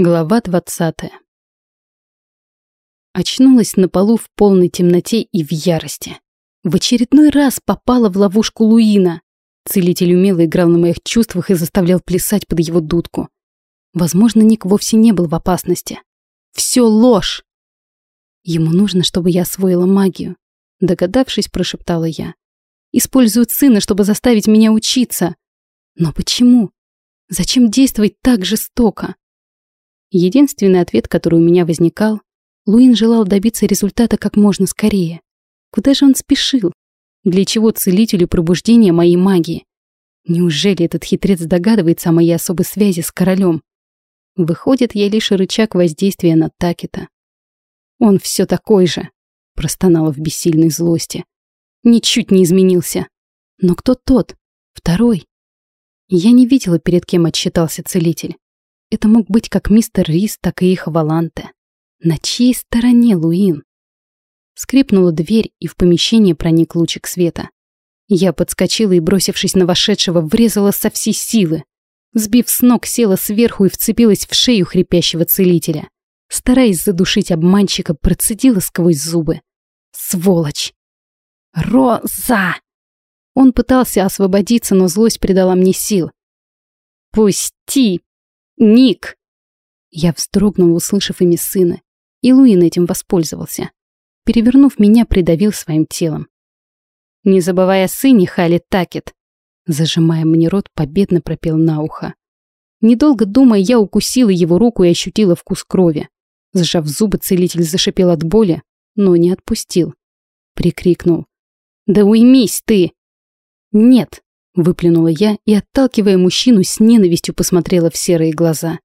Глава двадцатая. Очнулась на полу в полной темноте и в ярости. В очередной раз попала в ловушку Луина. Целитель умело играл на моих чувствах и заставлял плясать под его дудку. Возможно, Ник вовсе не был в опасности. Все ложь! Ему нужно, чтобы я освоила магию. Догадавшись, прошептала я. Используют сына, чтобы заставить меня учиться. Но почему? Зачем действовать так жестоко? Единственный ответ, который у меня возникал, Луин желал добиться результата как можно скорее. Куда же он спешил? Для чего целителю пробуждения моей магии? Неужели этот хитрец догадывается о моей особой связи с королем? Выходит, я лишь рычаг воздействия на Такета. Он все такой же, простонала в бессильной злости. Ничуть не изменился. Но кто тот? Второй? Я не видела, перед кем отчитался целитель. Это мог быть как мистер Рис, так и их Валанте. На чьей стороне Луин? Скрипнула дверь, и в помещение проник лучик света. Я подскочила и, бросившись на вошедшего, врезала со всей силы. Сбив с ног, села сверху и вцепилась в шею хрипящего целителя. Стараясь задушить обманщика, процедила сквозь зубы. Сволочь! Роза! Он пытался освободиться, но злость придала мне сил. «Пусти, «Ник!» Я вздрогнула, услышав имя сына, и Луин этим воспользовался. Перевернув меня, придавил своим телом. «Не забывая о сыне, Хали Такет!» Зажимая мне рот, победно пропел на ухо. Недолго думая, я укусила его руку и ощутила вкус крови. Сжав зубы, целитель зашипел от боли, но не отпустил. Прикрикнул. «Да уймись ты!» «Нет!» Выплюнула я и, отталкивая мужчину, с ненавистью посмотрела в серые глаза.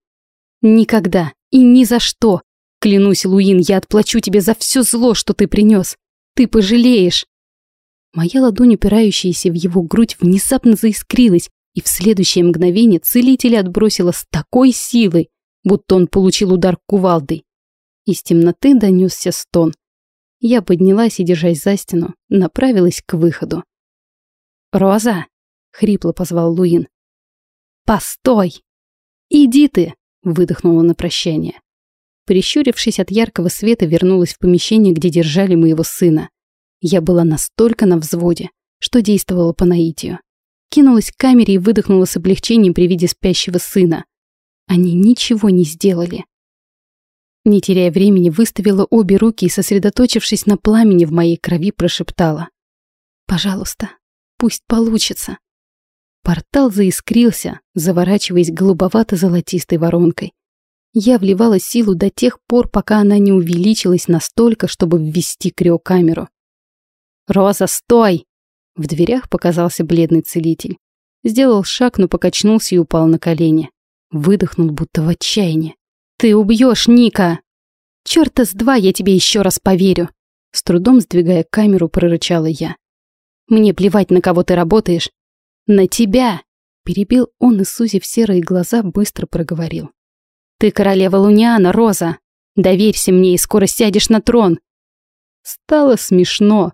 «Никогда и ни за что! Клянусь, Луин, я отплачу тебе за все зло, что ты принес! Ты пожалеешь!» Моя ладонь, упирающаяся в его грудь, внезапно заискрилась, и в следующее мгновение целителя отбросила с такой силой, будто он получил удар кувалдой. Из темноты донесся стон. Я поднялась и, держась за стену, направилась к выходу. «Роза!» Хрипло позвал Луин. Постой! Иди ты! выдохнула на прощание. Прищурившись от яркого света, вернулась в помещение, где держали моего сына. Я была настолько на взводе, что действовала по наитию. Кинулась к камере и выдохнула с облегчением при виде спящего сына. Они ничего не сделали. Не теряя времени, выставила обе руки и, сосредоточившись на пламени в моей крови, прошептала. «Пожалуйста, пусть получится. Портал заискрился, заворачиваясь голубовато-золотистой воронкой. Я вливала силу до тех пор, пока она не увеличилась настолько, чтобы ввести криокамеру. «Роза, стой!» В дверях показался бледный целитель. Сделал шаг, но покачнулся и упал на колени. Выдохнул, будто в отчаянии. «Ты убьешь Ника!» «Чёрта с два я тебе еще раз поверю!» С трудом сдвигая камеру, прорычала я. «Мне плевать, на кого ты работаешь. «На тебя!» — перебил он и, сузив серые глаза, быстро проговорил. «Ты королева Луниана, Роза! Доверься мне и скоро сядешь на трон!» Стало смешно.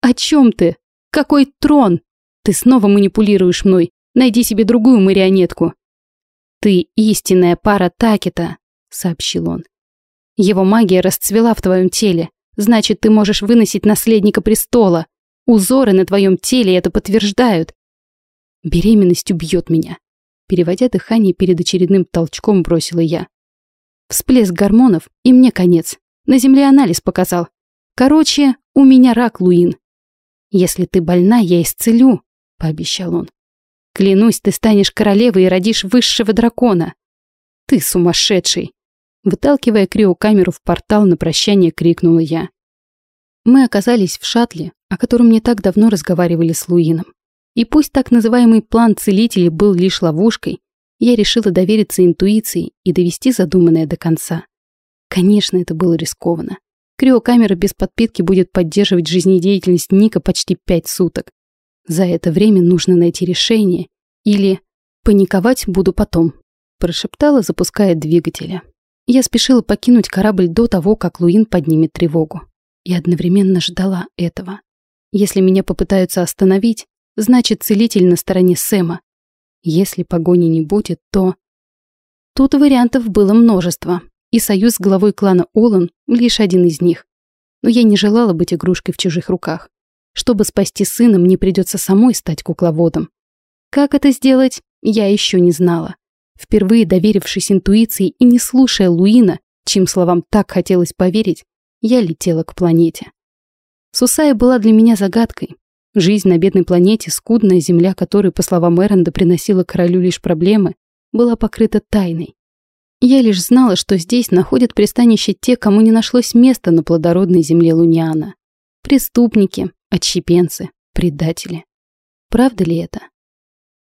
«О чем ты? Какой трон? Ты снова манипулируешь мной. Найди себе другую марионетку». «Ты истинная пара Такета», — сообщил он. «Его магия расцвела в твоем теле. Значит, ты можешь выносить наследника престола. Узоры на твоем теле это подтверждают. Беременность убьет меня. Переводя дыхание перед очередным толчком, бросила я. Всплеск гормонов, и мне конец. На земле анализ показал. Короче, у меня рак, Луин. Если ты больна, я исцелю, пообещал он. Клянусь, ты станешь королевой и родишь высшего дракона. Ты сумасшедший. Выталкивая криокамеру в портал на прощание, крикнула я. Мы оказались в шаттле, о котором не так давно разговаривали с Луином. И пусть так называемый план целителей был лишь ловушкой, я решила довериться интуиции и довести задуманное до конца. Конечно, это было рискованно. Криокамера без подпитки будет поддерживать жизнедеятельность Ника почти пять суток. За это время нужно найти решение. Или «паниковать буду потом», прошептала, запуская двигателя. Я спешила покинуть корабль до того, как Луин поднимет тревогу. И одновременно ждала этого. Если меня попытаются остановить, Значит, целитель на стороне Сэма. Если погони не будет, то... Тут вариантов было множество, и союз с главой клана Олан лишь один из них. Но я не желала быть игрушкой в чужих руках. Чтобы спасти сына, мне придется самой стать кукловодом. Как это сделать, я еще не знала. Впервые доверившись интуиции и не слушая Луина, чьим словам так хотелось поверить, я летела к планете. Сусая была для меня загадкой. Жизнь на бедной планете, скудная земля которой, по словам Эренда, приносила королю лишь проблемы, была покрыта тайной. Я лишь знала, что здесь находят пристанище те, кому не нашлось места на плодородной земле Луниана. Преступники, отщепенцы, предатели. Правда ли это?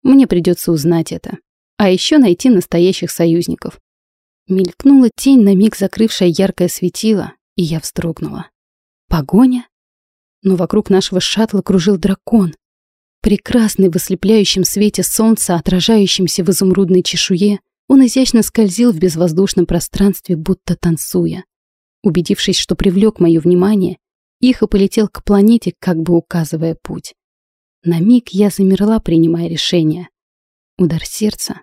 Мне придется узнать это. А еще найти настоящих союзников. Мелькнула тень, на миг закрывшая яркое светило, и я вздрогнула. Погоня? Но вокруг нашего шаттла кружил дракон. Прекрасный в ослепляющем свете солнца, отражающемся в изумрудной чешуе, он изящно скользил в безвоздушном пространстве, будто танцуя. Убедившись, что привлек мое внимание, Ихо полетел к планете, как бы указывая путь. На миг я замерла, принимая решение. Удар сердца.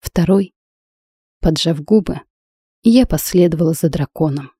Второй. Поджав губы, я последовала за драконом.